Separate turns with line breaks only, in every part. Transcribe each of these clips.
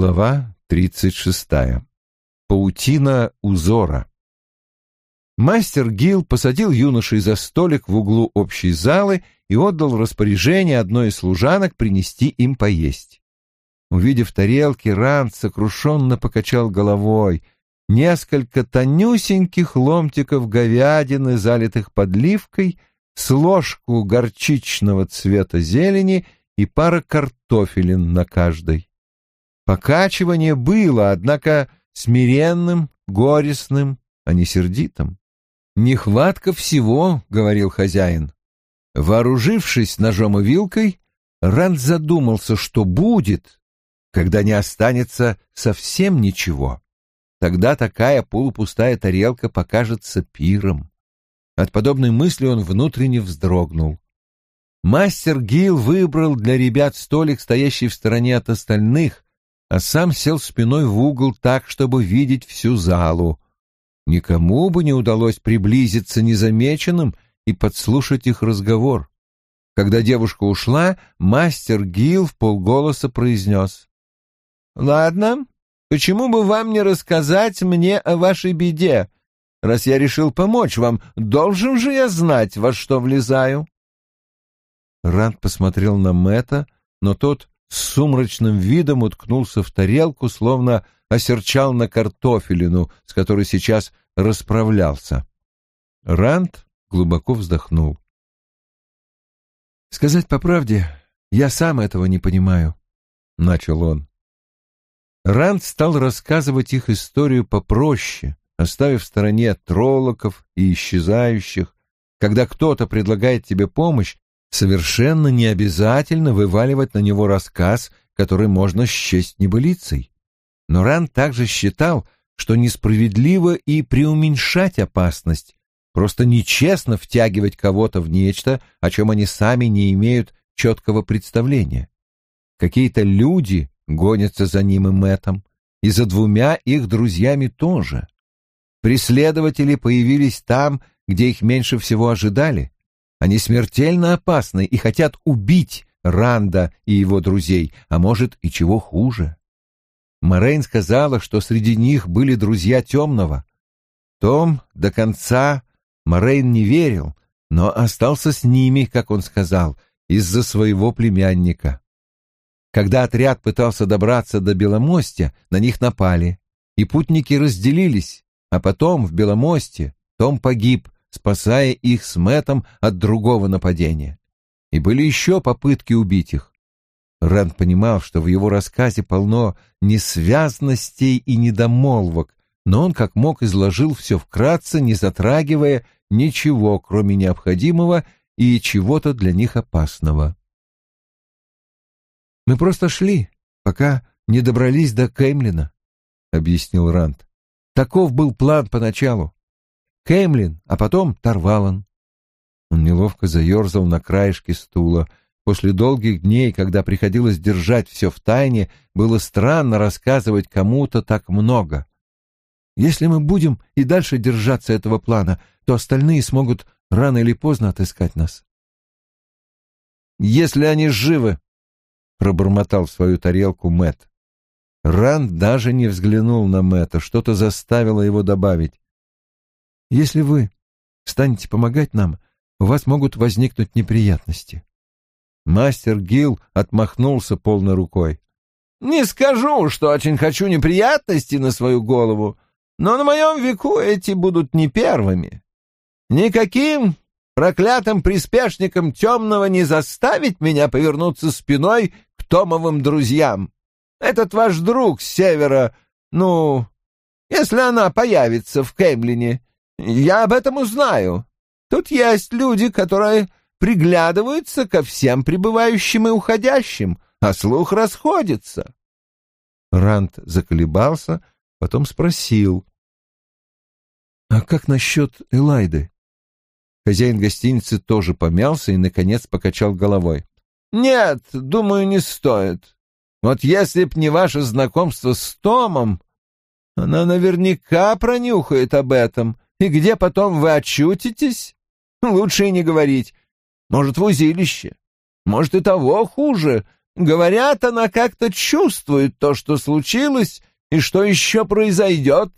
Глава тридцать шестая. Паутина узора. Мастер Гил посадил юношей за столик в углу общей залы и отдал распоряжение одной из служанок принести им поесть. Увидев тарелки, Ранд сокрушенно покачал головой. Несколько тонюсеньких ломтиков говядины, залитых подливкой, с ложку горчичного цвета зелени и пара картофелин на каждой. Покачивание было, однако смиренным, горестным, а не сердитым. «Нехватка всего», — говорил хозяин. Вооружившись ножом и вилкой, Ранд задумался, что будет, когда не останется совсем ничего. Тогда такая полупустая тарелка покажется пиром. От подобной мысли он внутренне вздрогнул. Мастер Гил выбрал для ребят столик, стоящий в стороне от остальных, а сам сел спиной в угол так, чтобы видеть всю залу. Никому бы не удалось приблизиться незамеченным и подслушать их разговор. Когда девушка ушла, мастер Гил в полголоса произнес. «Ладно, почему бы вам не рассказать мне о вашей беде? Раз я решил помочь вам, должен же я знать, во что влезаю». Ранд посмотрел на Мэтта, но тот с сумрачным видом уткнулся в тарелку, словно осерчал на картофелину, с которой сейчас расправлялся. Ранд глубоко вздохнул. «Сказать по правде, я сам этого не понимаю», — начал он. Ранд стал рассказывать их историю попроще, оставив в стороне троллоков и исчезающих. Когда кто-то предлагает тебе помощь, совершенно не обязательно вываливать на него рассказ, который можно счесть небылицей. Но Ран также считал, что несправедливо и преуменьшать опасность, просто нечестно втягивать кого-то в нечто, о чем они сами не имеют четкого представления. Какие-то люди гонятся за ним и Мэттом, и за двумя их друзьями тоже. Преследователи появились там, где их меньше всего ожидали, они смертельно опасны и хотят убить Ранда и его друзей, а может и чего хуже. Морейн сказала, что среди них были друзья Темного. Том до конца Морейн не верил, но остался с ними, как он сказал, из-за своего племянника. Когда отряд пытался добраться до Беломостя, на них напали, и путники разделились, а потом в Беломосте Том погиб, спасая их с Мэтом от другого нападения. И были еще попытки убить их. Рэнд понимал, что в его рассказе полно несвязностей и недомолвок, но он как мог изложил все вкратце, не затрагивая ничего, кроме необходимого и чего-то для них опасного. «Мы просто шли, пока не добрались до Кеймлина», — объяснил Ранд. «Таков был план поначалу. Кэмлин, а потом Тарвалан. Он неловко заерзал на краешке стула. После долгих дней, когда приходилось держать все в тайне, было странно рассказывать кому-то так много. Если мы будем и дальше держаться этого плана, то остальные смогут рано или поздно отыскать нас. «Если они живы!» — пробормотал в свою тарелку Мэт. Ранд даже не взглянул на Мэтта, что-то заставило его добавить. Если вы станете помогать нам, у вас могут возникнуть неприятности. Мастер Гил отмахнулся полной рукой. «Не скажу, что очень хочу неприятностей на свою голову, но на моем веку эти будут не первыми. Никаким проклятым приспешникам темного не заставить меня повернуться спиной к Томовым друзьям. Этот ваш друг с севера, ну, если она появится в Кемлине, я об этом узнаю. Тут есть люди, которые приглядываются ко всем прибывающим и уходящим, а слух расходится. Рант заколебался, потом спросил. — А как насчет Элайды? Хозяин гостиницы тоже помялся и, наконец, покачал головой. — Нет, думаю, не стоит. Вот если б не ваше знакомство с Томом, она наверняка пронюхает об этом и где потом вы очутитесь? Лучше и не говорить. Может, в узилище. Может, и того хуже. Говорят, она как-то чувствует то, что случилось и что еще произойдет.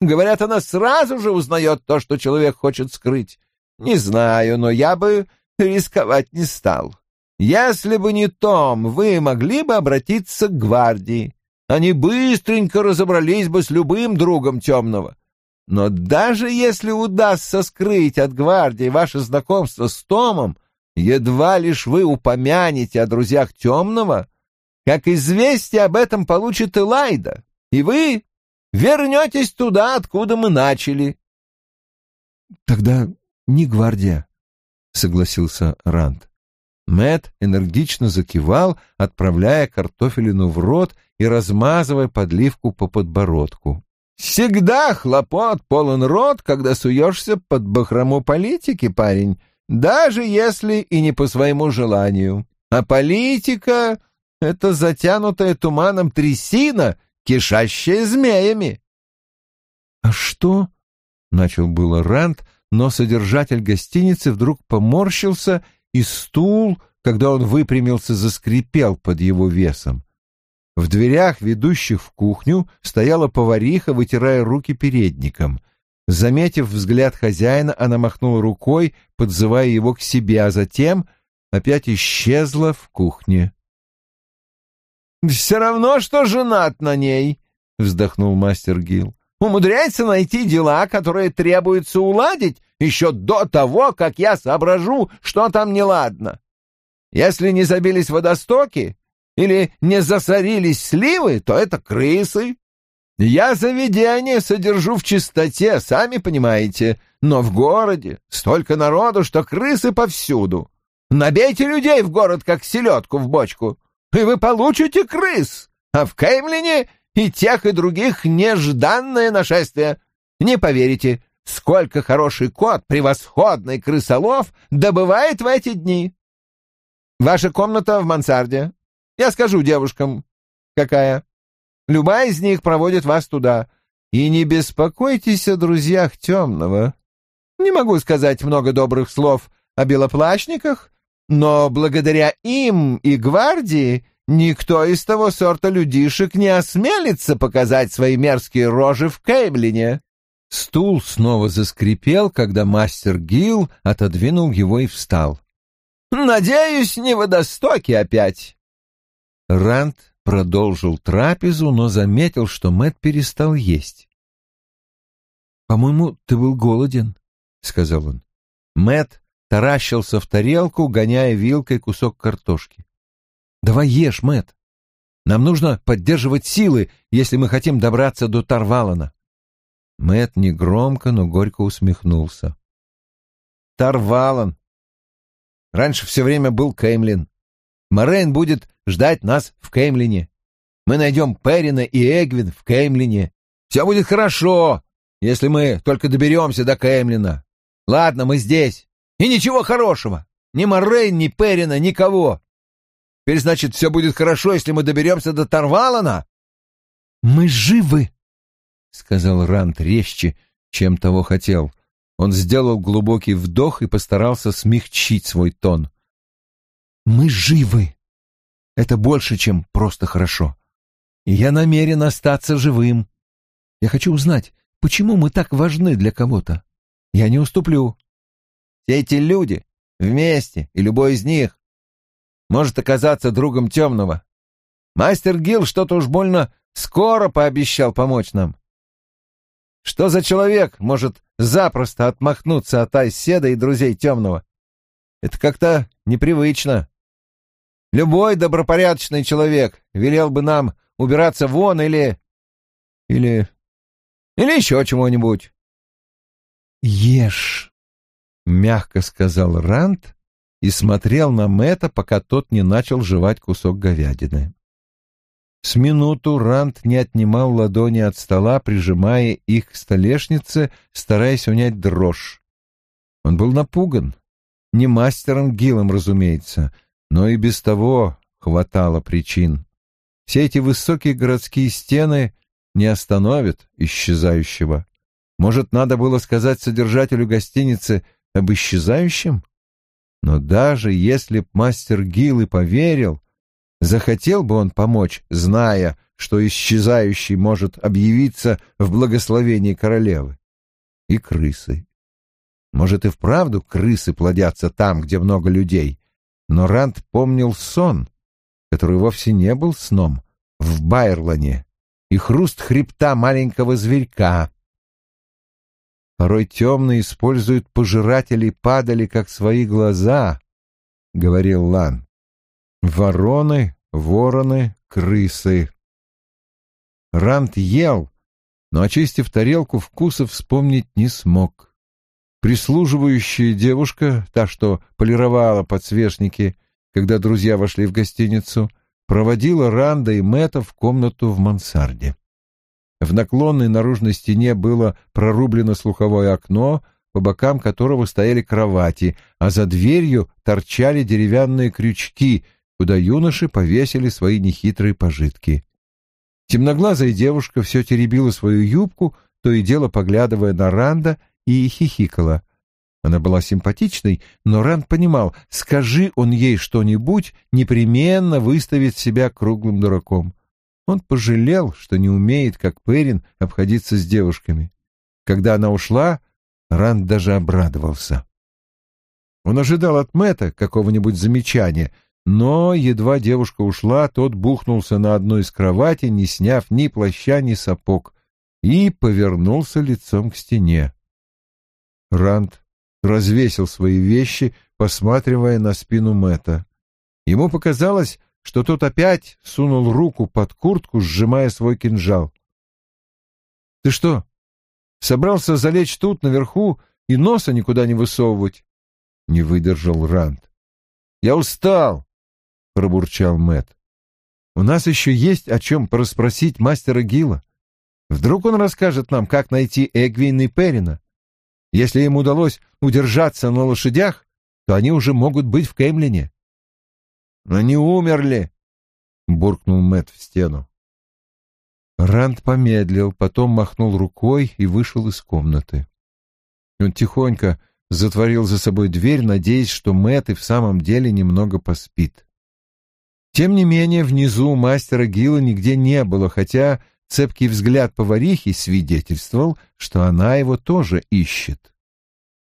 Говорят, она сразу же узнает то, что человек хочет скрыть. Не знаю, но я бы рисковать не стал. Если бы не Том, вы могли бы обратиться к гвардии. Они быстренько разобрались бы с любым другом темного. Но даже если удастся скрыть от гвардии ваше знакомство с Томом, едва лишь вы упомянете о друзьях темного, как известие об этом получит Элайда, и вы вернетесь туда, откуда мы начали.
— Тогда не гвардия, — согласился Ранд.
Мэт энергично закивал, отправляя картофелину в рот и размазывая подливку по подбородку. «Всегда хлопот полон рот, когда суешься под бахрому политики, парень, даже если и не по своему желанию. А политика — это затянутая туманом трясина, кишащая змеями».
«А что?» — начал было Ранд, но содержатель гостиницы вдруг поморщился и стул, когда он выпрямился, заскрипел под его весом. В дверях, ведущих в кухню, стояла повариха, вытирая руки передником. Заметив взгляд хозяина, она махнула рукой, подзывая его к себе, а затем опять исчезла в кухне.
«Все равно, что женат на ней», — вздохнул мастер Гил. «Умудряется найти дела, которые требуется уладить, еще до того, как я соображу, что там неладно. Если не забились водостоки или не засорились сливы, то это крысы. Я заведение содержу в чистоте, сами понимаете, но в городе столько народу, что крысы повсюду. Набейте людей в город, как селедку в бочку, и вы получите крыс, а в Кеймлине и тех, и других нежданное нашествие. Не поверите, сколько хороший кот, превосходный крысолов, добывает в эти дни. Ваша комната в мансарде. Я скажу девушкам, какая. Любая из них проводит вас туда. И не беспокойтесь о друзьях темного. Не могу сказать много добрых слов о белоплащниках, но благодаря им и гвардии никто из того сорта людишек не осмелится показать свои мерзкие рожи в Кеймлине.
Стул снова заскрипел, когда мастер Гил отодвинул его и встал.
«Надеюсь, не водостоки опять».
Ранд продолжил трапезу, но заметил, что Мэт перестал есть. «По-моему, ты был голоден», — сказал он. Мэт таращился в тарелку, гоняя вилкой кусок картошки. «Давай ешь, Мэт. Нам нужно поддерживать силы, если мы хотим добраться до Тарвалана». Мэт негромко, но горько усмехнулся.
Тарвалан. Раньше все время был Кеймлин. Морейн будет ждать нас в Кеймлине. Мы найдем Перина и Эгвин в Кеймлине. Все будет хорошо, если мы только доберемся до Кеймлина. Ладно, мы здесь. И ничего хорошего. Ни Морейн, ни Перина, никого. Теперь, значит, все будет хорошо, если мы доберемся до Тарвалана?
Мы живы, — сказал Рант резче, чем того хотел. Он сделал глубокий вдох и постарался смягчить свой тон. «Мы живы. Это больше, чем просто хорошо. И я намерен остаться живым. Я хочу узнать, почему мы так важны для кого-то. Я не уступлю.
Все эти люди вместе, и любой из них может оказаться другом темного. Мастер Гил что-то уж больно скоро пообещал помочь нам. Что за человек может запросто отмахнуться от Айседа и друзей темного? Это как-то непривычно. Любой добропорядочный человек велел бы нам убираться вон или... или... или еще чего-нибудь.
«Ешь», — мягко сказал Рант и смотрел на Мэтта, пока тот не начал жевать кусок говядины. С минуту Рант не отнимал ладони от стола, прижимая их к столешнице, стараясь унять дрожь. Он был напуган. Не мастером Гилом, разумеется, но и без того хватало причин. Все эти высокие городские стены не остановят исчезающего. Может, надо было сказать содержателю гостиницы об исчезающем? Но даже если б мастер и поверил,
Захотел бы он помочь, зная, что исчезающий может объявиться в благословении королевы. И крысы. Может, и вправду крысы плодятся там, где много людей. Но Ранд помнил сон, который вовсе не был сном, в Байрлане, и хруст хребта маленького зверька. Порой темные используют пожирателей падали, как свои глаза, — говорил Лан. Вороны, вороны, крысы. Ранд ел, но, очистив тарелку, вкуса вспомнить не смог. Прислуживающая девушка, та, что полировала подсвечники, когда друзья вошли в гостиницу, проводила Ранда и Мэтта в комнату в мансарде. В наклонной наружной стене было прорублено слуховое окно, по бокам которого стояли кровати, а за дверью торчали деревянные крючки, куда юноши повесили свои нехитрые пожитки. Темноглазая девушка все теребила свою юбку, то и дело поглядывая на Ранда и хихикала. Она была симпатичной, но Ранд понимал, скажи он ей что-нибудь, непременно выставит себя круглым дураком. Он пожалел, что не умеет, как Перин, обходиться с девушками. Когда она ушла, Ранд даже обрадовался. Он ожидал от Мэтта какого-нибудь замечания, но едва девушка ушла, тот бухнулся на одну из кроватей, не сняв ни плаща, ни сапог, и повернулся лицом к стене. Ранд развесил свои вещи, посматривая на спину Мэтта. Ему показалось, что тот опять сунул руку под куртку, сжимая свой кинжал. «Ты что, собрался залечь тут, наверху, и носа никуда не высовывать?» — не выдержал Ранд. «Я устал!» — пробурчал Мэт. «У нас еще есть о чем порасспросить мастера Гила. Вдруг он расскажет нам, как найти Эгвин и Перина. Если им удалось удержаться на лошадях, то они уже могут быть в Кемлине. Они умерли, буркнул Мэт в стену. Ранд помедлил, потом махнул рукой и вышел из комнаты. Он тихонько затворил за собой дверь, надеясь, что Мэт и в самом деле немного поспит. Тем не менее, внизу мастера Гила нигде не было, хотя цепкий взгляд поварихи свидетельствовал, что она его тоже ищет.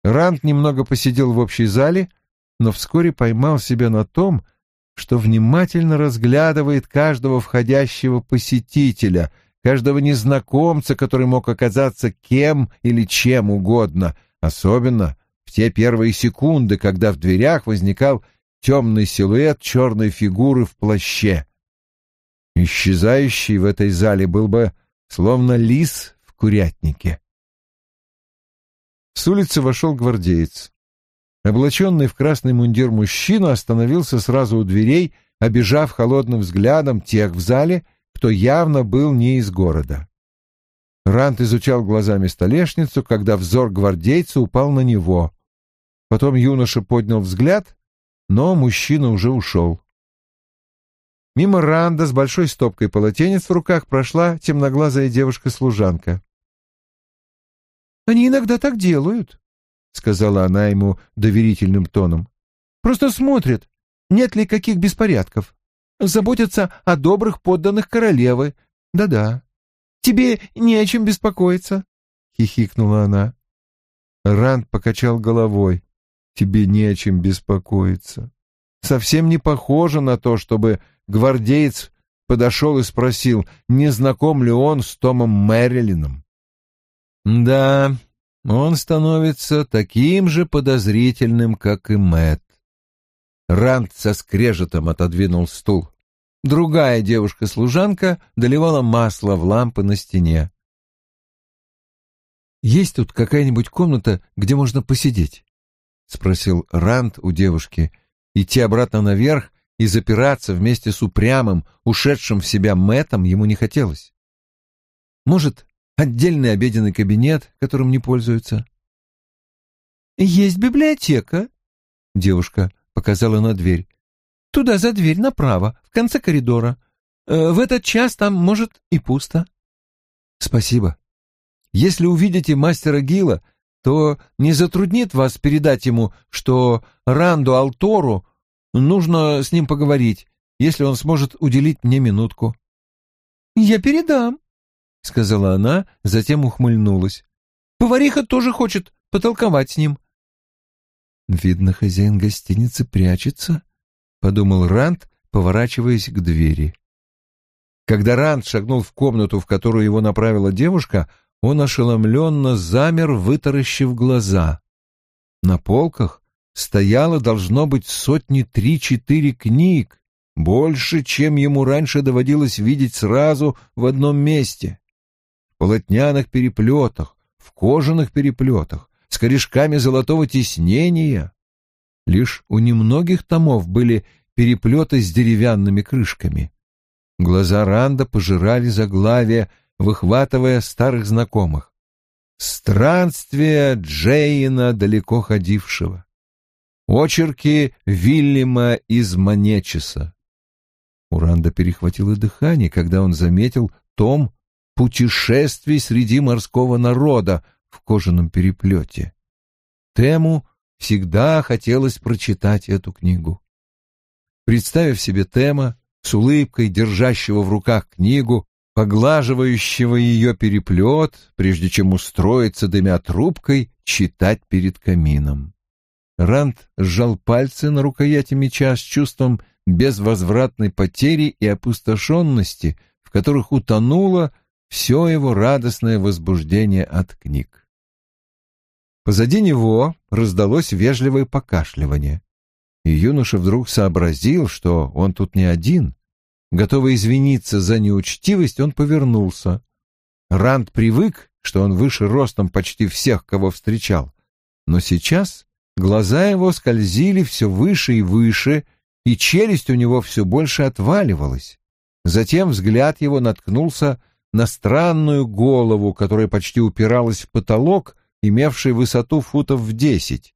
Ранд немного посидел в общей зале, но вскоре поймал себя на том, что внимательно разглядывает каждого входящего посетителя, каждого незнакомца, который мог оказаться кем или чем угодно, особенно в те первые секунды, когда в дверях возникал темный силуэт черной фигуры в плаще. Исчезающий в этой зале был бы словно лис в курятнике. С улицы вошел гвардеец. Облаченный в красный мундир мужчина остановился сразу у дверей, обижав холодным взглядом тех в зале, кто явно был не из города. Рант изучал глазами столешницу, когда взор гвардейца упал на него. Потом юноша поднял взгляд, но мужчина уже ушел. Мимо Ранда с большой стопкой полотенец в руках прошла темноглазая девушка-служанка. «Они иногда так делают», — сказала она ему доверительным тоном. «Просто смотрят, нет ли каких беспорядков. Заботятся о добрых подданных королевы. Да-да. Тебе не о чем беспокоиться», — хихикнула она. Ранд покачал головой. «Тебе не о чем беспокоиться. Совсем не похоже на то, чтобы гвардеец подошел и спросил, не знаком ли он с Томом Мэрилином. Да, он становится таким же подозрительным, как и Мэт. Ранд со скрежетом отодвинул стул. Другая девушка-служанка доливала масло в лампы на стене. «Есть тут какая-нибудь комната, где можно посидеть?» — спросил Ранд у девушки. Идти обратно наверх и запираться вместе с упрямым, ушедшим в себя Мэтом ему не хотелось. «Может, отдельный обеденный кабинет, которым не пользуются. «Есть библиотека», — девушка показала на дверь. «Туда за дверь направо, в конце коридора. Э, в этот час там, может, и пусто». «Спасибо. Если увидите мастера Гила, то не затруднит вас передать ему, что Ранду Алтору нужно с ним поговорить,
если он сможет уделить мне минутку. «Я передам», — сказала она, затем ухмыльнулась. «Повариха тоже хочет потолковать с ним». «Видно, хозяин гостиницы прячется», — подумал Ранд, поворачиваясь к двери. Когда Ранд шагнул в комнату, в которую его направила девушка, он ошеломленно замер, вытаращив глаза. На полках стояло, должно быть, сотни три-четыре книг, больше, чем ему раньше доводилось видеть сразу в одном месте. В полотняных переплетах, в кожаных переплетах, с корешками золотого тиснения. Лишь у немногих томов были переплеты с деревянными крышками. Глаза Ранда пожирали заглавие, выхватывая старых знакомых. «Странствие Джейна далеко ходившего». Очерки Вильяма из Манечеса. У Ранда перехватило дыхание, когда он заметил том «Путешествий среди морского народа» в кожаном переплете. Тему всегда хотелось прочитать эту книгу. Представив себе Тема, с улыбкой держащего в руках книгу, поглаживающего ее переплет, прежде чем устроиться, дымя трубкой, читать перед камином. Ранд сжал пальцы на рукояти меча с чувством безвозвратной потери и опустошенности, в которых утонуло все его радостное возбуждение от книг. Позади него раздалось вежливое покашливание и юноша вдруг сообразил, что он тут не один. Готовый извиниться за неучтивость, он повернулся. Ранд привык, что он выше ростом почти всех, кого встречал, но сейчас глаза его скользили все выше и выше, и челюсть у него все больше отваливалась. Затем взгляд его наткнулся на странную голову, которая почти упиралась в потолок, имевший высоту футов в десять.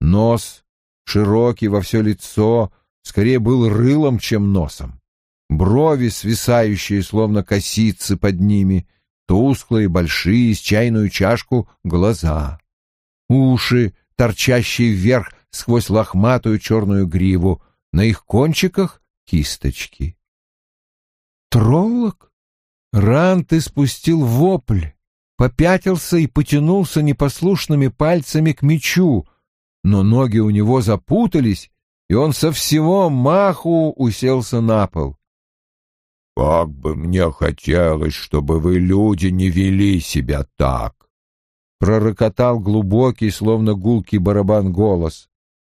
Нос широкий во все лицо, скорее был рылом, чем носом. Брови, свисающие, словно косицы под ними, тусклые, большие, с чайную чашку, глаза. Уши, торчащие вверх сквозь лохматую черную гриву, на их кончиках — кисточки. Троллок? Рант испустил вопль, попятился и потянулся непослушными пальцами к мечу, но ноги у него запутались, и он со всего маху уселся на пол.
«Как бы мне хотелось, чтобы вы, люди, не вели себя так!» Пророкотал глубокий, словно гулкий барабан голос.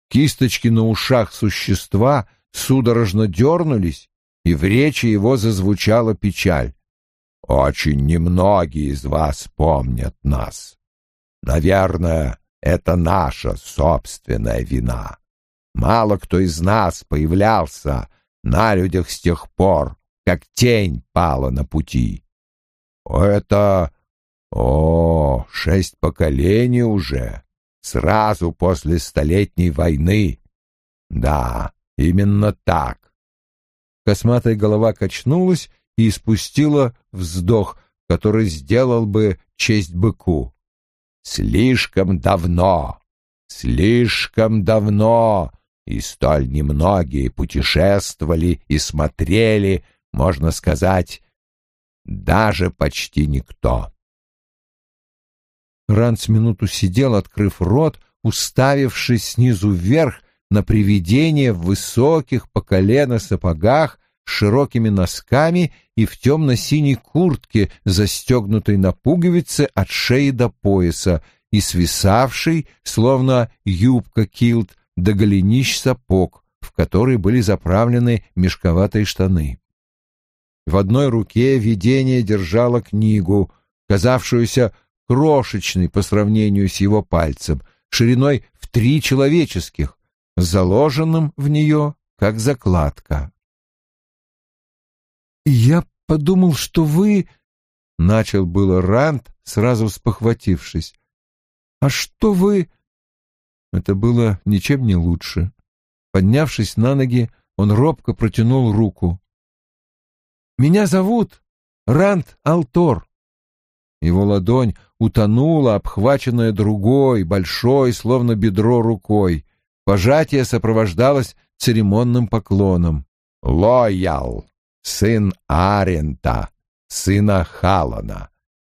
Кисточки на ушах существа судорожно дернулись, и в речи его зазвучала печаль. «Очень немногие из вас помнят нас. Наверное, это наша собственная вина. Мало кто из нас появлялся на людях с тех пор, как тень пала на пути. Это... О, шесть поколений уже, сразу после Столетней войны. Да, именно так.
Косматая голова качнулась и испустила вздох, который сделал бы честь быку.
Слишком давно, слишком давно, и столь немногие путешествовали и смотрели, можно сказать, даже почти никто.
Ранц минуту сидел, открыв рот, уставившись снизу вверх на привидение в высоких по колено сапогах с широкими носками и в темно-синей куртке, застегнутой на пуговицы от шеи до пояса и свисавшей, словно юбка килт, до голенищ сапог, в которые были заправлены мешковатые штаны. В одной руке видение держало книгу, казавшуюся крошечной по сравнению с его пальцем, шириной в три человеческих, заложенным в нее как закладка. «Я подумал, что вы...» — начал было Рант, сразу спохватившись. «А что вы...» Это было ничем не лучше. Поднявшись на ноги, он робко протянул руку. «Меня зовут Рант Алтор». Его ладонь утонула, обхваченная другой, большой, словно бедро рукой. Пожатие сопровождалось церемонным поклоном.
Лоял, сын Арента, сына Халана.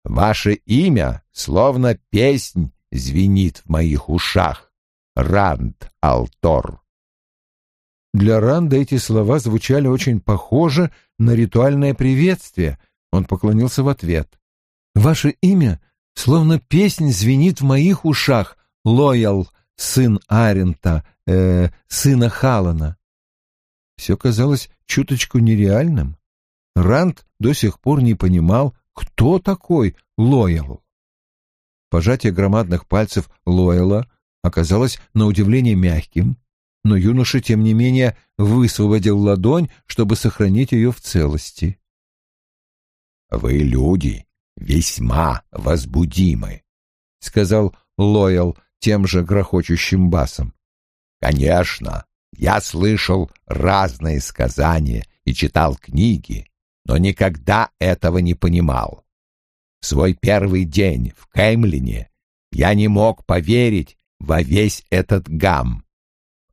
Ваше имя, словно песнь, звенит в моих ушах. Ранд Алтор.
Для Ранда эти слова звучали очень похоже на ритуальное приветствие. Он поклонился в ответ. «Ваше имя, словно песнь, звенит в моих ушах. Лоял, сын Арента, э, сына Халана». Все казалось чуточку нереальным. Ранд до сих пор не понимал, кто такой Лоял. Пожатие громадных пальцев Лоэла оказалось на удивление мягким, но юноша, тем не менее, высвободил ладонь, чтобы сохранить ее в целости.
«Вы, люди, весьма возбудимы», — сказал Лоэл тем же грохочущим басом. «Конечно, я слышал разные сказания и читал книги, но никогда этого не понимал. В свой первый день в Кемлине я не мог поверить во весь этот гам.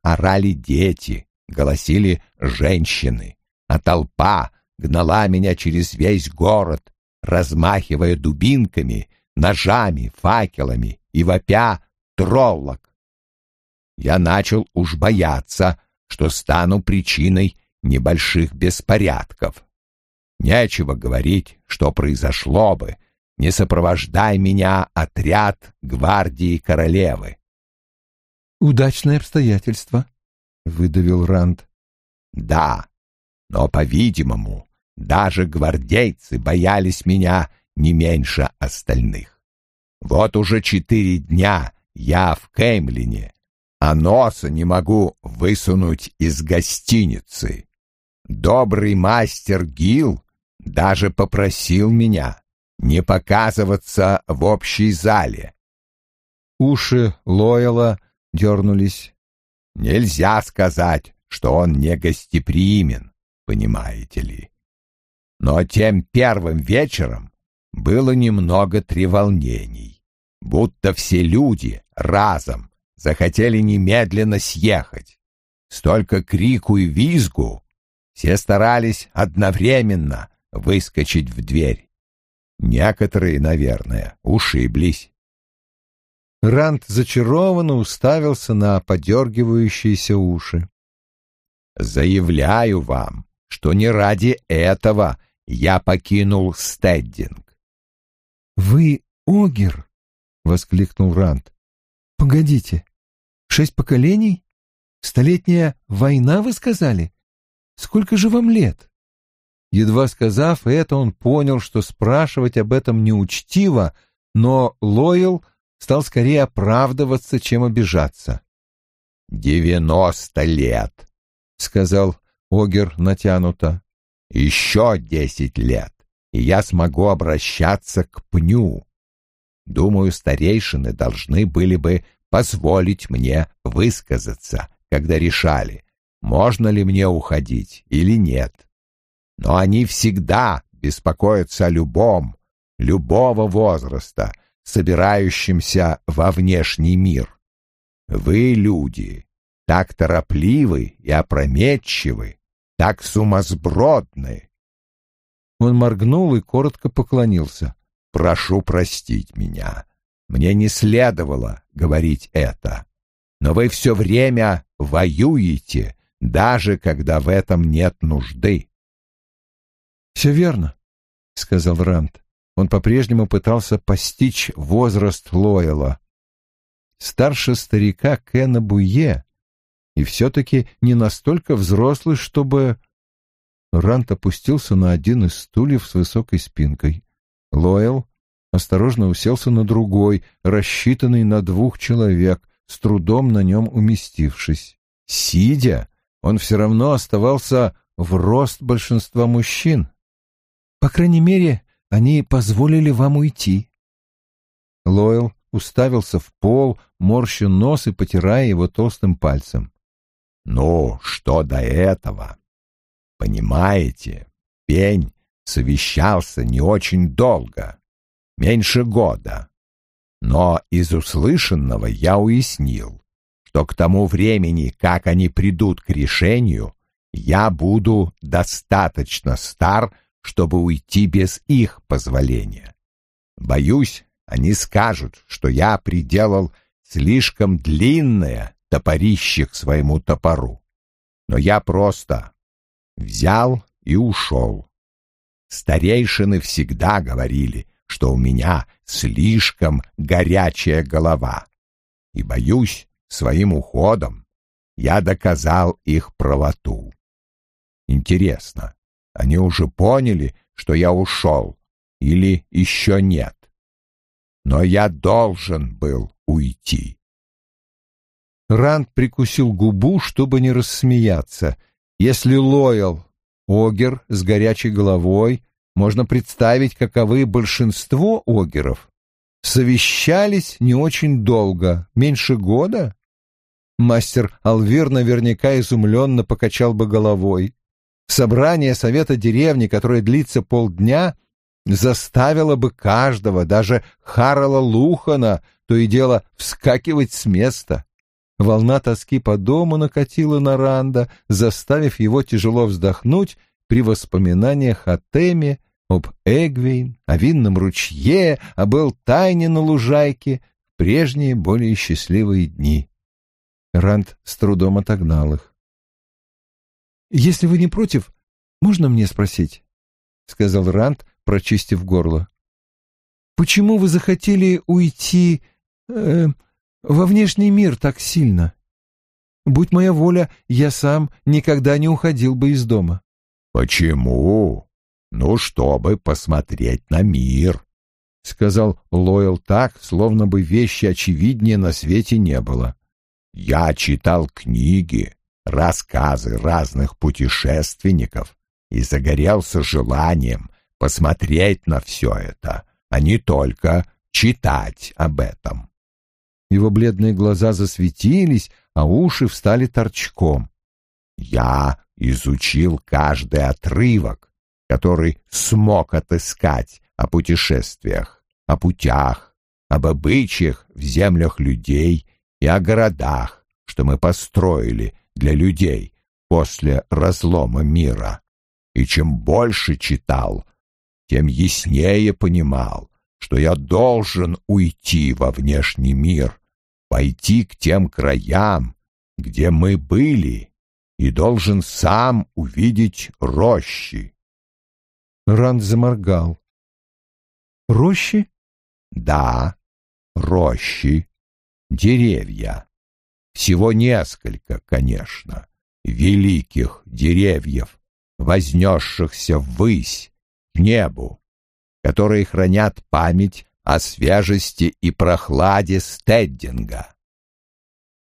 Орали дети, голосили женщины, а толпа гнала меня через весь город, размахивая дубинками, ножами, факелами и вопя троллок. Я начал уж бояться, что стану причиной небольших беспорядков. Нечего говорить, что произошло бы, не сопровождай меня, отряд гвардии королевы.
Удачное обстоятельство, выдавил Ранд.
Да, но, по-видимому, даже гвардейцы боялись меня не меньше остальных. Вот уже четыре дня я в Кеймлине, а носа не могу высунуть из гостиницы. Добрый мастер Гил даже попросил меня не показываться в общей зале.
Уши Лойла дернулись.
Нельзя сказать, что он не гостеприимен, понимаете ли. Но тем первым вечером было немного треволнений, будто все люди разом захотели немедленно съехать. Столько крику и визгу, все старались одновременно выскочить в дверь. Некоторые, наверное, ушиблись.
Ранд зачарованно уставился на подергивающиеся уши.
«Заявляю вам, что не ради этого я покинул Стеддинг».
«Вы Огер?» — воскликнул Ранд. «Погодите, шесть поколений? Столетняя война, вы сказали? Сколько же вам лет?» Едва сказав это, он понял, что спрашивать об этом неучтиво, но Лойл стал скорее оправдываться, чем обижаться.
«Девяносто лет», — сказал Огер натянуто. «Еще десять лет, и я смогу обращаться к пню. Думаю, старейшины должны были бы позволить мне высказаться, когда решали, можно ли мне уходить или нет но они всегда беспокоятся о любом, любого возраста, собирающемся во внешний мир. Вы, люди, так торопливы и опрометчивы, так сумасбродны.
Он моргнул и коротко поклонился.
«Прошу простить меня. Мне не следовало говорить это. Но вы все время воюете, даже когда в этом нет нужды.
«Все верно», — сказал Рант. Он по-прежнему пытался постичь возраст Лойла. Старше старика Кена Буе, и все-таки не настолько взрослый, чтобы... Рант опустился на один из стульев с высокой спинкой. Лойл осторожно уселся на другой, рассчитанный на двух человек, с трудом на нем уместившись. Сидя, он все равно оставался в рост большинства мужчин. По крайней мере, они позволили вам уйти. Лойл уставился в пол, морща нос и потирая его толстым пальцем.
«Ну, что до этого? Понимаете, пень совещался не очень долго, меньше года. Но из услышанного я уяснил, что к тому времени, как они придут к решению,
Я буду достаточно стар, чтобы уйти без их позволения. Боюсь, они скажут, что я приделал слишком длинное топорище к своему топору. Но я просто взял и ушел. Старейшины всегда говорили, что у меня слишком горячая голова. И, боюсь, своим уходом я доказал их правоту. Интересно, они уже поняли, что я ушел, или еще нет? Но я должен был уйти.
Ранд прикусил губу, чтобы не рассмеяться. Если Лойл — огер с горячей головой, можно представить, каковы большинство огеров. Совещались не очень долго, меньше года. Мастер Алвир наверняка изумленно покачал бы головой. Собрание совета деревни, которое длится полдня, заставило бы каждого, даже Харала Лухана, то и дело вскакивать с места. Волна тоски по дому накатила на Ранда, заставив его тяжело вздохнуть при воспоминаниях о Теме, об Эгвейн, о винном ручье, о Белтайне на лужайке в прежние более счастливые дни. Ранд с трудом отогнал их. «Если вы не против, можно мне спросить?» — сказал Ранд, прочистив горло. «Почему вы захотели уйти э, во внешний мир так сильно? Будь моя воля, я сам никогда не уходил бы из дома».
«Почему? Ну, чтобы посмотреть на мир», — сказал Лойл так, словно бы вещи очевиднее на свете не было. «Я читал книги, рассказы разных путешественников и загорелся желанием посмотреть на все это, а не только читать об этом.
Его бледные глаза засветились, а уши встали торчком.
Я изучил каждый отрывок, который смог отыскать о путешествиях, о путях, об обычаях в землях людей и о городах, что мы построили для людей после разлома мира. И чем больше читал, тем яснее понимал, что я должен уйти во внешний мир, пойти к тем краям, где мы были, и должен сам увидеть рощи.
Ранд заморгал. «Рощи?»
«Да, рощи, деревья. Всего несколько, конечно, великих деревьев, вознесшихся ввысь, к небу, которые хранят память о свежести и прохладе стеддинга.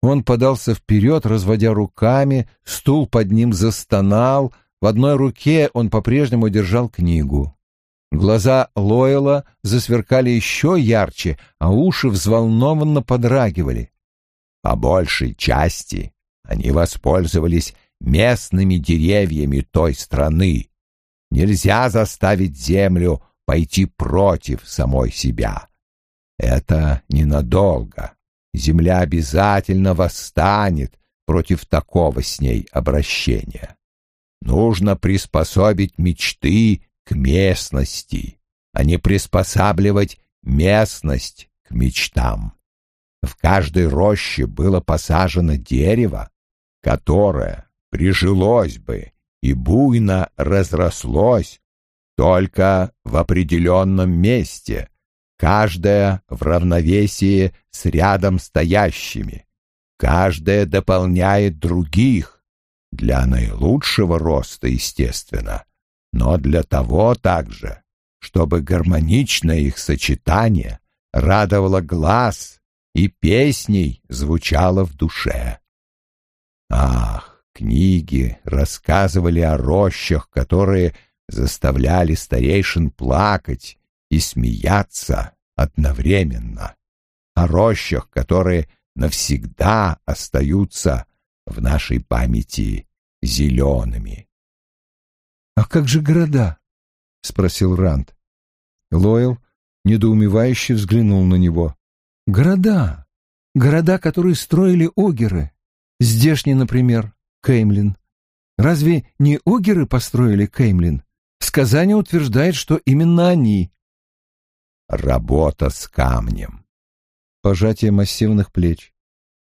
Он подался вперед, разводя руками, стул под ним застонал, в одной руке он по-прежнему держал книгу. Глаза Лойла засверкали еще ярче, а уши взволнованно подрагивали.
По большей части они воспользовались местными деревьями той страны. Нельзя заставить землю пойти против самой себя. Это ненадолго. Земля обязательно восстанет против такого с ней обращения. Нужно приспособить мечты к местности, а не приспосабливать местность к мечтам. В каждой роще было посажено дерево, которое прижилось бы и буйно разрослось только в определенном месте, каждое в равновесии с рядом стоящими, каждое дополняет других, для наилучшего роста, естественно, но для того также, чтобы гармоничное их сочетание радовало глаз и песней звучало в душе. Ах, книги рассказывали о рощах, которые заставляли старейшин плакать и смеяться одновременно, о рощах, которые навсегда остаются в нашей памяти зелеными.
— А как же города? — спросил Ранд. Лойл недоумевающе взглянул на него. Города. Города, которые строили огеры. Здешний, например, Кеймлин. Разве не огеры построили Кеймлин? Сказание утверждает, что именно они.
Работа с камнем.
Пожатие массивных плеч.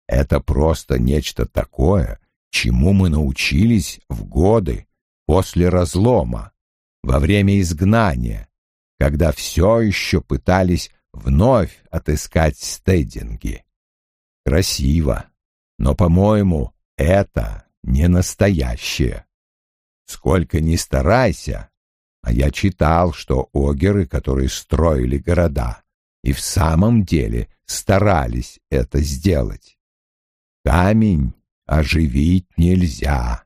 Это просто нечто такое, чему мы научились в годы после разлома, во время изгнания, когда все еще пытались вновь отыскать стейдинги. Красиво, но, по-моему, это не настоящее. Сколько ни старайся, а я читал, что огеры, которые строили города, и в самом деле старались это сделать. Камень оживить нельзя.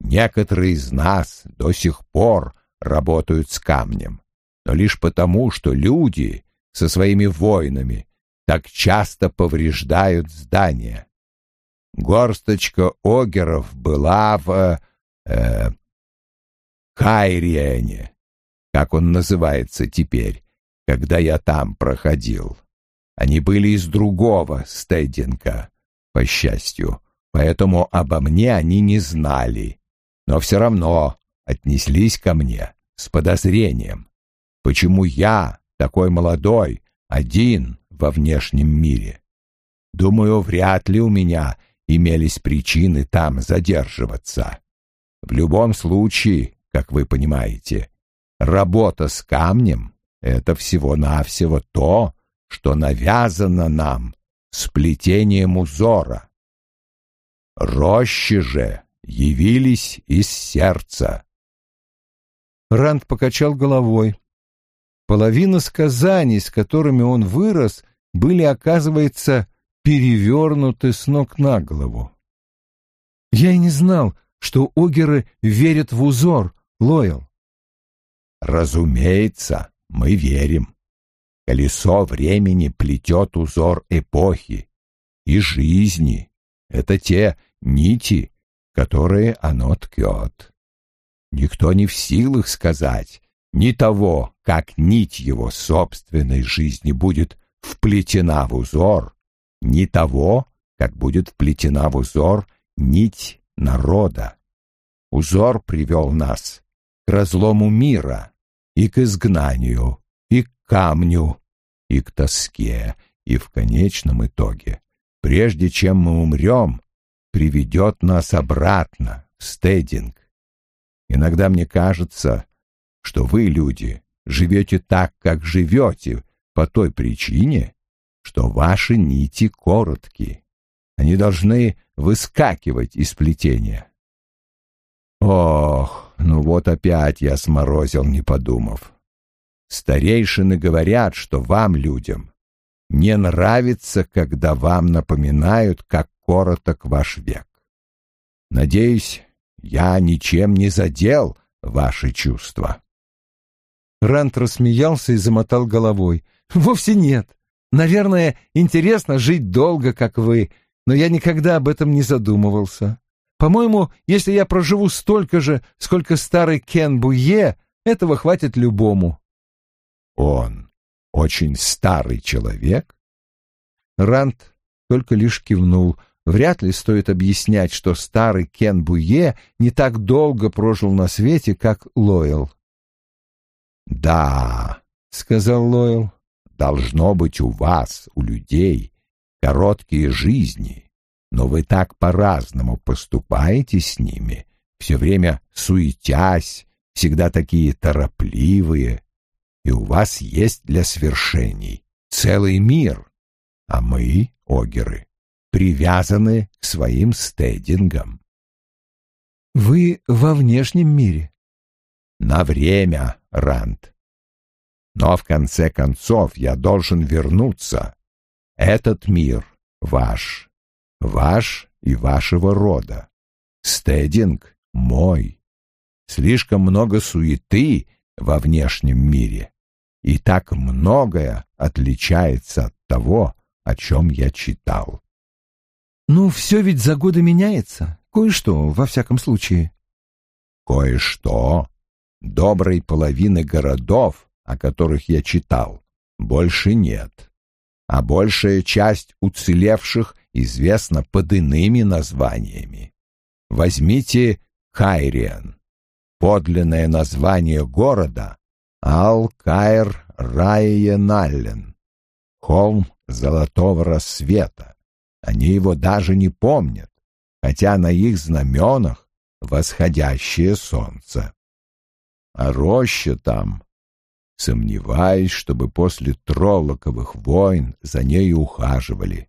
Некоторые из нас до сих пор работают с камнем, но лишь потому, что люди со своими воинами так часто повреждают здания. Горсточка огеров была в э, Хайриэне, как он называется теперь, когда я там проходил. Они были из другого стейдинга, по счастью, поэтому обо мне они не знали, но все равно отнеслись ко мне с подозрением. Почему я, такой молодой, один во внешнем мире? Думаю, вряд ли у меня имелись причины там задерживаться. В любом случае, как вы понимаете, работа с камнем — это всего-навсего то, что навязано нам сплетением узора. Рощи же явились из сердца.
Ранд покачал головой. Половина сказаний, с которыми он вырос, были, оказывается, перевернуты с ног на голову. Я и не знал, что огеры верят в узор, Лойл.
Разумеется, мы верим. Колесо времени плетет узор эпохи и жизни. Это те нити, которые оно ткет. Никто не в силах сказать ни того, как нить его собственной жизни будет вплетена в узор, ни того, как будет вплетена в узор нить народа. Узор привел нас к разлому мира и к изгнанию, и к камню, и к тоске, и в конечном итоге, прежде чем мы умрем, приведет нас обратно в стединг. Иногда мне кажется, что вы, люди, живете так, как живете, по той причине, что ваши нити короткие. Они должны выскакивать из плетения. Ох, ну вот опять я сморозил, не подумав. Старейшины говорят, что вам, людям, не нравится, когда вам напоминают, как короток ваш век. Надеюсь, я ничем не задел ваши чувства.
Рант рассмеялся и замотал головой. «Вовсе нет. Наверное, интересно жить долго, как вы, но я никогда об этом не задумывался. По-моему, если я проживу столько же, сколько старый Кен Буе, этого хватит любому.
Он очень старый человек?
Рант только лишь кивнул. Вряд ли стоит объяснять, что старый Кен Буе не так долго прожил на свете, как Лойл.
«Да», — сказал Лойл, Должно быть у вас, у людей, короткие жизни, но вы так по-разному поступаете с ними, все время суетясь, всегда такие торопливые, и у вас есть для свершений целый мир, а мы, огеры, привязаны к своим стедингам.
Вы во внешнем мире?
На время, Ранд. Но в конце концов я должен вернуться. Этот мир ваш, ваш и вашего рода. Стединг мой. Слишком много суеты во внешнем мире, и так многое отличается от того, о чем я читал.
Ну, все ведь за годы меняется. Кое-что, во всяком случае.
Кое-что. Доброй половины городов о которых я читал, больше нет, а большая часть уцелевших известна под иными названиями. Возьмите Алкайриен. Подлинное название города — Алкайр-Райеналлен. Холм золотого рассвета. Они его даже не помнят, хотя на их знаменах восходящее солнце. А роща там Сомневаюсь, чтобы после Троллоковых войн за ней ухаживали.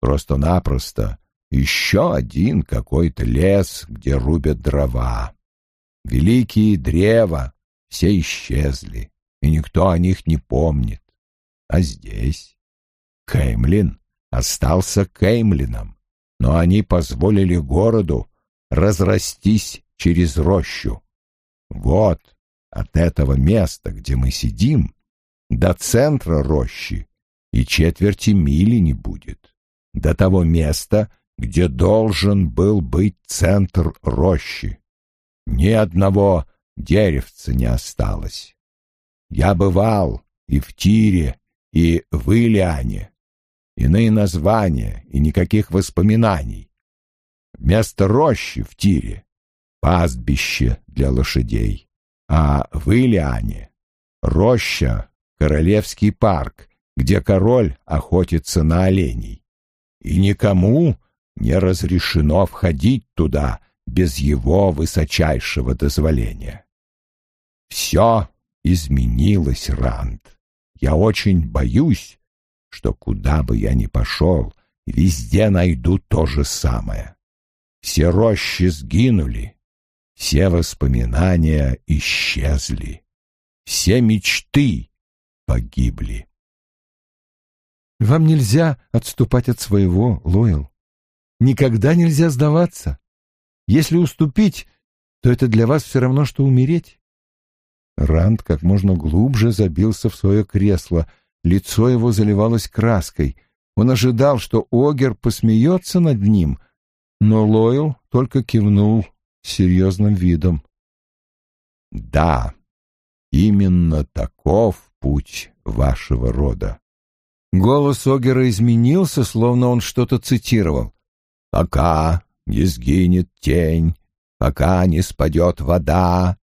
Просто-напросто еще один какой-то лес, где рубят дрова. Великие древа все исчезли, и никто о них не помнит. А здесь Кеймлин остался Кеймлином, но они позволили городу разрастись через рощу. Вот от этого места, где мы сидим, до центра рощи и четверти мили не будет. До того места, где должен был быть центр рощи. Ни одного деревца не осталось. Я бывал и в Тире, и в Илиане. Иные названия и никаких воспоминаний. Вместо рощи в Тире — пастбище для лошадей а в Илиане — роща, королевский парк, где король охотится на оленей. И никому не разрешено входить туда без его высочайшего дозволения. Все изменилось, Ранд. Я очень боюсь, что куда бы я ни пошел, везде найду то же самое. Все рощи сгинули, все воспоминания исчезли. Все мечты погибли.
Вам нельзя отступать от своего, Лойл. Никогда нельзя сдаваться. Если уступить, то это для вас все равно, что умереть. Ранд как можно глубже забился в свое кресло. Лицо его заливалось краской. Он ожидал, что Огер посмеется над ним, но Лойл только кивнул серьезным видом.
«Да, именно таков путь вашего рода».
Голос Огера изменился, словно он что-то цитировал.
«Пока не сгинет тень, пока не спадет вода,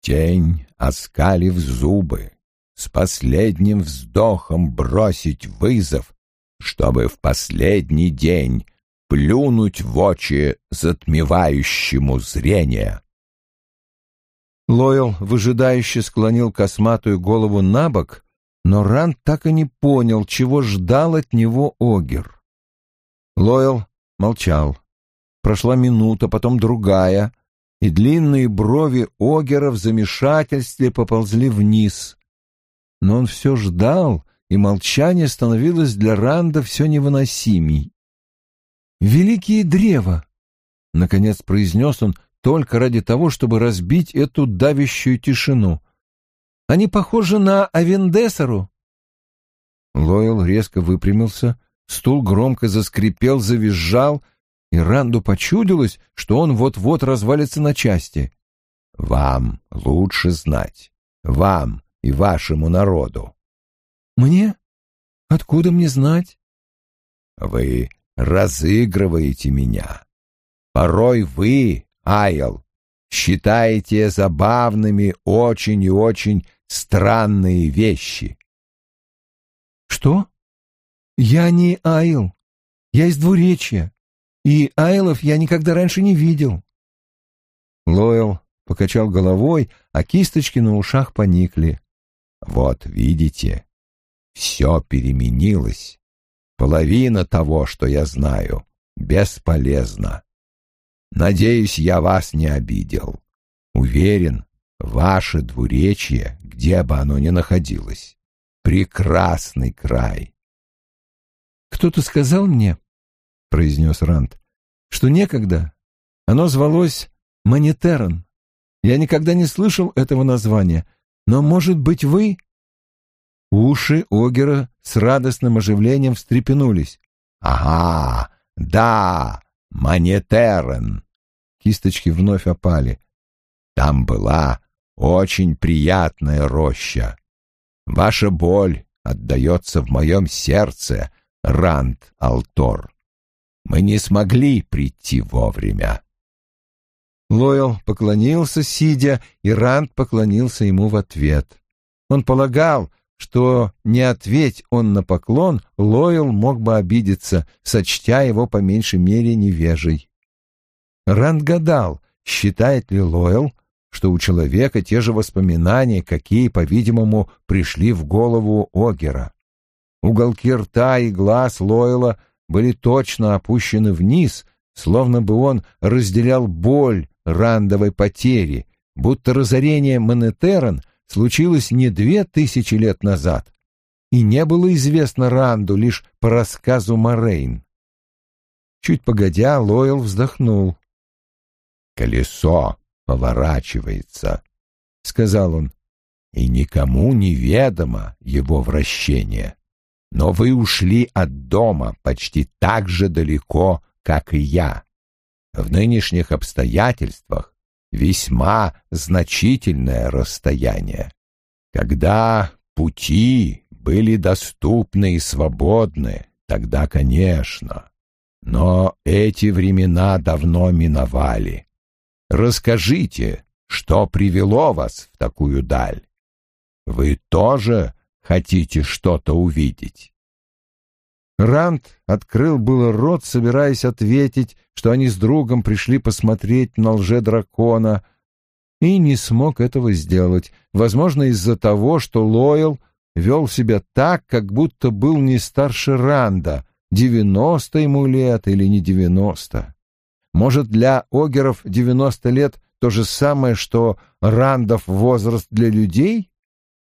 тень, оскалив зубы, с последним вздохом бросить вызов, чтобы в последний день плюнуть в очи затмевающему зрение.
Лойл выжидающе склонил косматую голову на бок, но Ранд так и не понял, чего ждал от него Огер. Лойл молчал. Прошла минута, потом другая, и длинные брови Огера в замешательстве поползли вниз. Но он все ждал, и молчание становилось для Ранда все невыносимей. «Великие древа!» — наконец произнес он только ради того, чтобы разбить эту давящую тишину. «Они похожи на Авендесеру!» Лойл резко выпрямился, стул громко заскрипел, завизжал, и Ранду почудилось, что он вот-вот развалится на части.
«Вам лучше знать. Вам и вашему народу».
«Мне? Откуда мне знать?»
«Вы разыгрываете меня. Порой вы, Айл, считаете забавными очень и очень странные вещи.
Что? Я не Айл. Я из двуречья. И Айлов я никогда раньше не видел. Лойл покачал головой, а кисточки на ушах поникли.
Вот видите, все переменилось. Половина того, что я знаю, бесполезна. Надеюсь, я вас не обидел. Уверен, ваше двуречье, где бы оно ни находилось, прекрасный край.
«Кто-то сказал мне, — произнес Ранд, — что некогда оно звалось Манитерон. Я никогда не слышал этого названия, но, может быть, вы...» Уши Огера с радостным оживлением встрепенулись.
«Ага, да, Манетерен!» Кисточки вновь опали. «Там была очень приятная роща. Ваша боль отдается в моем сердце, Ранд Алтор. Мы не смогли прийти вовремя.
Лойл поклонился, сидя, и Ранд поклонился ему в ответ. Он полагал, что, не ответь он на поклон, Лойл мог бы обидеться, сочтя его по меньшей мере невежей. Ранд гадал, считает ли Лойл, что у человека те же воспоминания, какие, по-видимому, пришли в голову Огера. Уголки рта и глаз Лойла были точно опущены вниз, словно бы он разделял боль рандовой потери, будто разорение Монетерен случилось не две тысячи лет назад, и не было известно Ранду лишь по рассказу Морейн. Чуть погодя, Лойл вздохнул.
«Колесо поворачивается», — сказал он, — «и никому не ведомо его вращение. Но вы ушли от дома почти так же далеко, как и я. В нынешних обстоятельствах весьма значительное расстояние. Когда пути были доступны и свободны, тогда, конечно. Но эти времена давно миновали. Расскажите, что привело вас в такую даль? Вы тоже хотите что-то увидеть?»
Ранд открыл было рот, собираясь ответить, что они с другом пришли посмотреть на лже-дракона, и не смог этого сделать, возможно, из-за того, что Лойл вел себя так, как будто был не старше Ранда, девяносто ему лет или не девяносто. Может, для огеров девяносто лет то же самое, что Рандов возраст для людей?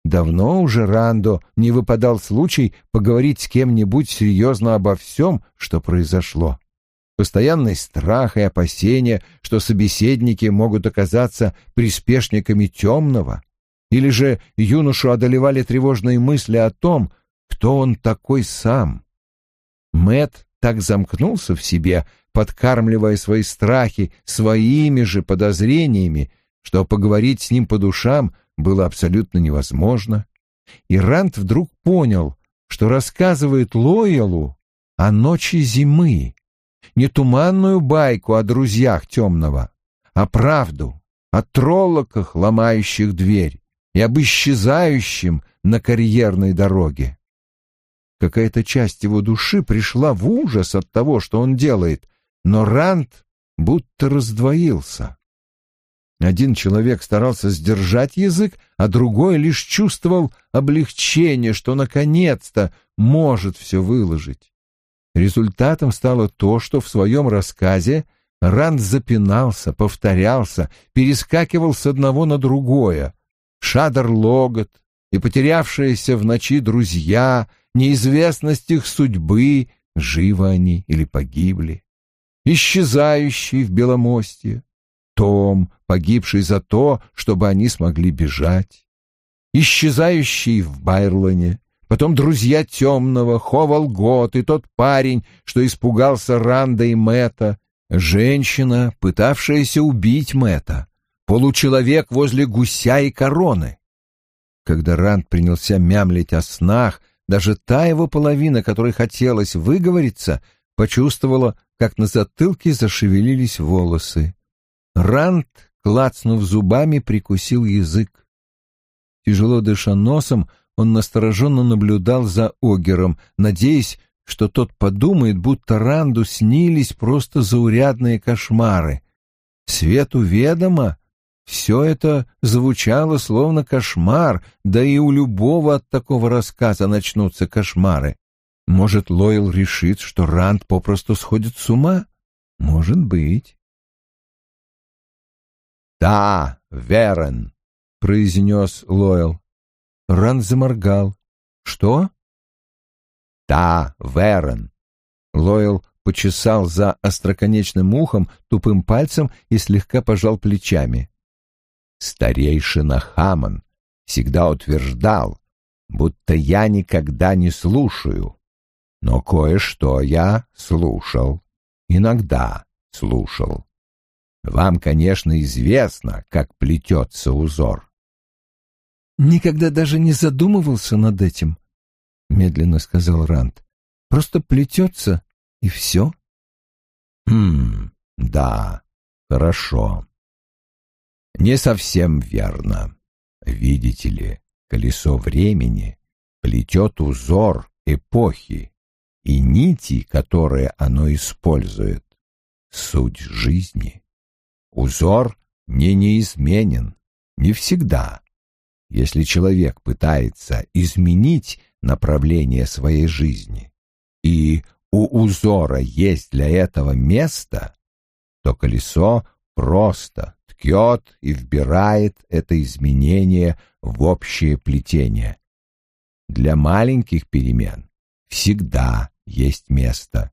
Давно уже Рандо не выпадал случай поговорить с кем-нибудь серьезно обо всем, что произошло. Постоянный страх и опасения, что собеседники могут оказаться приспешниками темного, или же юношу одолевали тревожные мысли о том, кто он такой сам. Мэт так замкнулся в себе, подкармливая свои страхи своими же подозрениями, что поговорить с ним по душам было абсолютно невозможно, и Рант вдруг понял, что рассказывает Лоялу о ночи зимы, не туманную байку о друзьях темного, а правду о троллоках, ломающих дверь, и об исчезающем на карьерной дороге. Какая-то часть его души пришла в ужас от того, что он делает, но Рант будто раздвоился. Один человек старался сдержать язык, а другой лишь чувствовал облегчение, что наконец-то может все выложить. Результатом стало то, что в своем рассказе Ранд запинался, повторялся, перескакивал с одного на другое. Шадар Логот и потерявшиеся в ночи друзья, неизвестность их судьбы, живы они или погибли. Исчезающий в Беломостье, том, погибший за то, чтобы они смогли бежать, исчезающий в Байрлоне, потом друзья Темного, Ховал Гот и тот парень, что испугался Ранда и Мэтта, женщина, пытавшаяся убить Мэтта, получеловек возле гуся и короны. Когда Ранд принялся мямлить о снах, даже та его половина, которой хотелось выговориться, почувствовала, как на затылке зашевелились волосы. Ранд, клацнув зубами, прикусил язык. Тяжело дыша носом, он настороженно наблюдал за Огером, надеясь, что тот подумает, будто Ранду снились просто заурядные кошмары. Свету ведомо, все это звучало словно кошмар, да и у любого от такого рассказа начнутся кошмары. Может, Лойл решит, что Ранд попросту сходит с ума? Может быть.
«Да, Верен», — произнес Лойл.
Ран заморгал. «Что?»
«Да, Верен».
Лойл почесал за остроконечным ухом тупым пальцем и слегка пожал плечами.
Старейшина Хаман всегда утверждал, будто я никогда не слушаю, но кое-что я слушал, иногда слушал. Вам, конечно, известно, как плетется узор.
Никогда даже не задумывался над этим, медленно сказал Ранд. Просто плетется и все.
Хм, да, хорошо. Не совсем верно. Видите ли, колесо времени плетет узор эпохи, и нити, которые оно использует, суть жизни. Узор не неизменен, не всегда. Если человек пытается изменить направление своей жизни, и у узора есть для этого место, то колесо просто ткет и вбирает это изменение в общее плетение. Для маленьких перемен всегда есть место,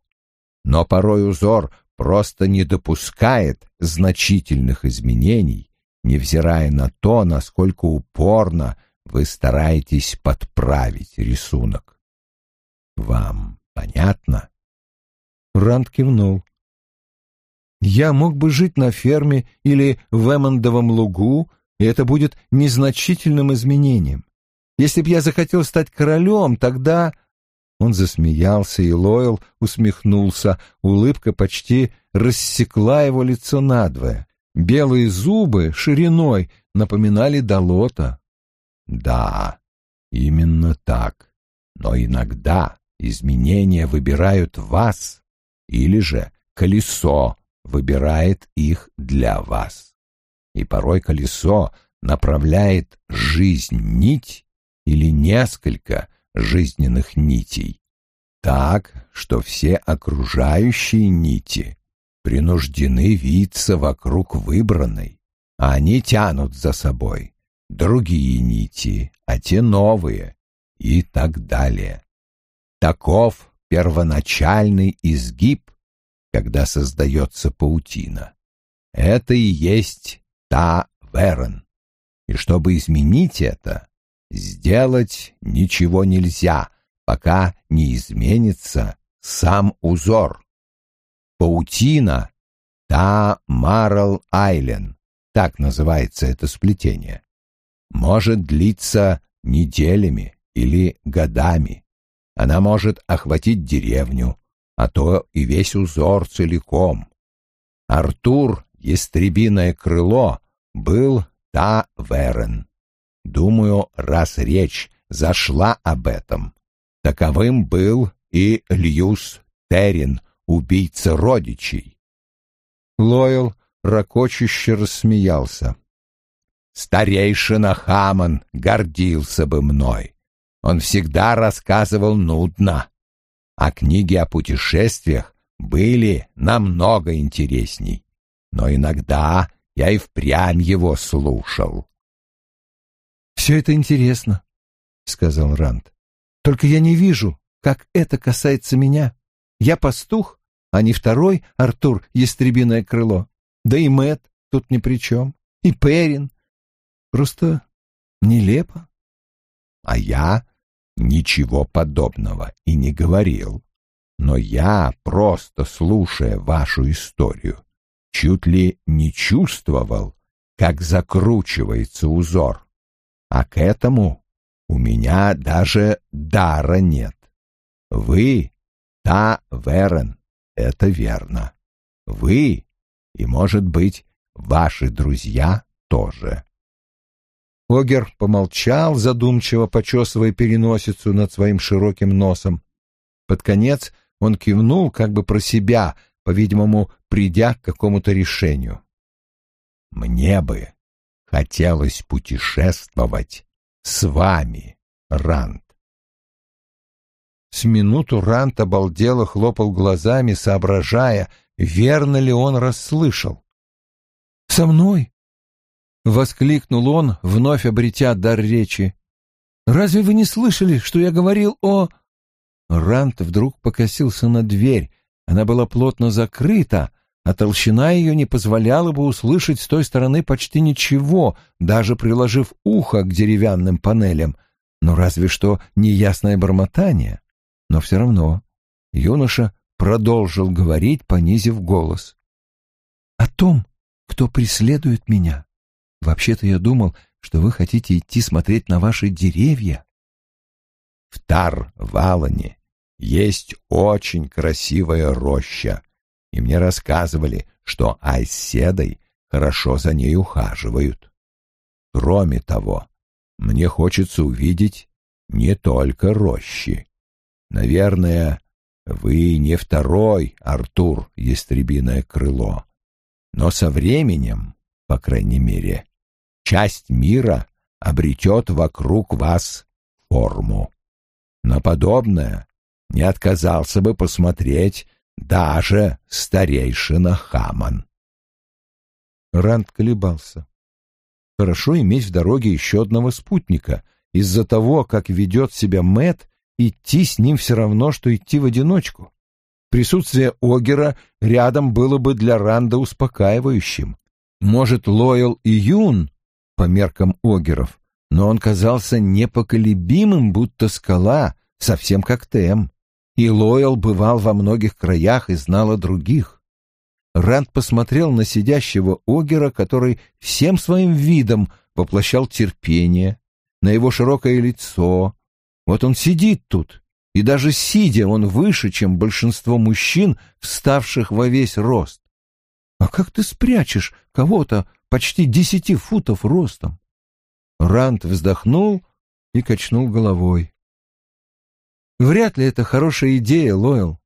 но порой узор просто не допускает значительных изменений, невзирая на то, насколько упорно вы стараетесь подправить рисунок. Вам понятно?
Ранд кивнул. Я мог бы жить на ферме или в Эммондовом лугу, и это будет незначительным изменением. Если б я захотел стать королем, тогда...» Он засмеялся, и Лойл усмехнулся. Улыбка почти рассекла его лицо надвое. Белые зубы шириной напоминали долота.
«Да, именно так. Но иногда изменения выбирают вас, или же колесо выбирает их для вас. И порой колесо направляет жизнь нить или несколько жизненных нитей, так, что все окружающие нити принуждены виться вокруг выбранной, а они тянут за собой другие нити, а те новые, и так далее. Таков первоначальный изгиб когда создается паутина. Это и есть та Верен. И чтобы изменить это, сделать ничего нельзя, пока не изменится сам узор. Паутина — та Марл Айлен, так называется это сплетение, может длиться неделями или годами. Она может охватить деревню, а то и весь узор целиком. Артур, ястребиное крыло, был та Верен. Думаю, раз речь зашла об этом, таковым был и Льюс Террин, убийца родичей.
Лойл ракочуще рассмеялся.
Старейшина Хаман гордился бы мной. Он всегда рассказывал нудно, а книги о путешествиях были намного интересней. Но иногда я и впрямь его слушал.
«Все это интересно», — сказал Ранд. «Только я не вижу, как это касается меня. Я пастух, а не второй Артур Ястребиное крыло. Да и Мэт тут ни при чем. И Перин. Просто нелепо».
«А я ничего подобного и не говорил. Но я, просто слушая вашу историю, чуть ли не чувствовал, как закручивается узор. А к этому у меня даже дара нет. Вы — та Верен, это верно. Вы и, может быть, ваши друзья тоже.
Огер помолчал, задумчиво почесывая переносицу над своим широким носом. Под конец он кивнул как бы про себя, по-видимому, придя к какому-то решению.
«Мне бы хотелось путешествовать с вами, Рант».
С минуту Рант обалдело хлопал глазами, соображая, верно ли он расслышал. «Со мной?» — воскликнул он, вновь обретя дар речи. «Разве вы не слышали, что я говорил о...» Рант вдруг покосился на дверь. Она была плотно закрыта, а толщина ее не позволяла бы услышать с той стороны почти ничего, даже приложив ухо к деревянным панелям. Но разве что неясное бормотание. Но все равно юноша продолжил говорить, понизив голос. «О том, кто преследует меня». Вообще-то я думал, что вы хотите идти смотреть на ваши деревья.
В Тар-Валане есть очень красивая роща, и мне рассказывали, что Айседой хорошо за ней ухаживают. Кроме того, мне хочется увидеть не только рощи. Наверное, вы не второй Артур Ястребиное крыло, но со временем, по крайней мере, часть мира обретет вокруг вас форму. На подобное не отказался бы посмотреть даже старейшина Хаман.
Ранд колебался. Хорошо иметь в дороге еще одного спутника. Из-за того, как ведет себя Мэт, идти с ним все равно, что идти в одиночку. Присутствие Огера рядом было бы для Ранда успокаивающим. Может, Лойл и Юн, по меркам Огеров, но он казался непоколебимым, будто скала, совсем как Тем. И Лойл бывал во многих краях и знал о других. Ранд посмотрел на сидящего Огера, который всем своим видом воплощал терпение, на его широкое лицо. Вот он сидит тут, и даже сидя он выше, чем большинство мужчин, вставших во весь рост. А как ты спрячешь кого-то почти десяти футов ростом? Ранд вздохнул и качнул головой. Вряд ли это хорошая идея, Лойл.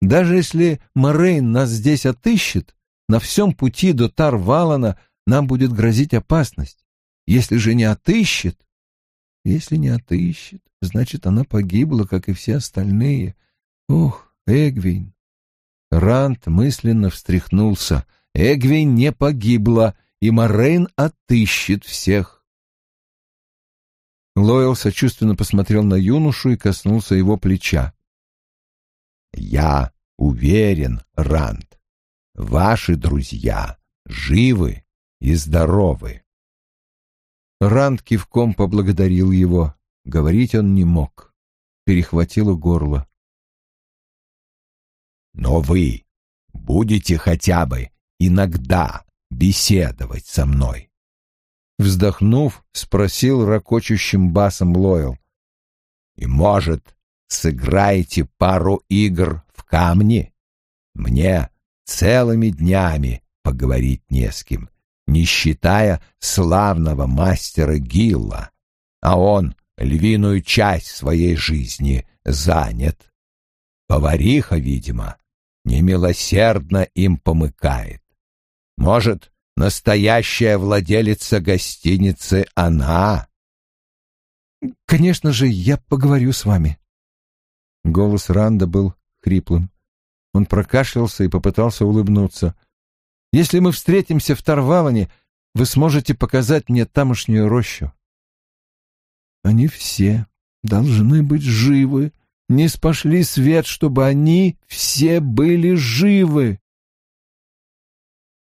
Даже если Морейн нас здесь отыщет, на всем пути до Тарвалана нам будет грозить опасность. Если же не отыщет... Если не отыщет, значит, она погибла, как и все остальные. Ох, Эгвин! Рант мысленно встряхнулся. Эгвин не погибла, и Морейн отыщет всех. Лойл сочувственно посмотрел на юношу и коснулся его плеча.
«Я уверен, Ранд, ваши друзья живы и здоровы».
Ранд кивком поблагодарил его. Говорить он не мог. Перехватило горло.
«Но вы будете хотя бы иногда беседовать со мной?»
Вздохнув, спросил ракочущим басом Лойл.
«И, может, сыграете пару игр в камни? Мне целыми днями поговорить не с кем, не считая славного мастера Гилла, а он львиную часть своей жизни занят. Повариха, видимо, немилосердно им помыкает. Может, Настоящая владелица гостиницы она.
Конечно же, я поговорю с вами. Голос Ранда был хриплым. Он прокашлялся и попытался улыбнуться. Если мы встретимся в Тарвалане, вы сможете показать мне тамошнюю рощу. Они все должны быть живы. Не спошли свет, чтобы они все были живы.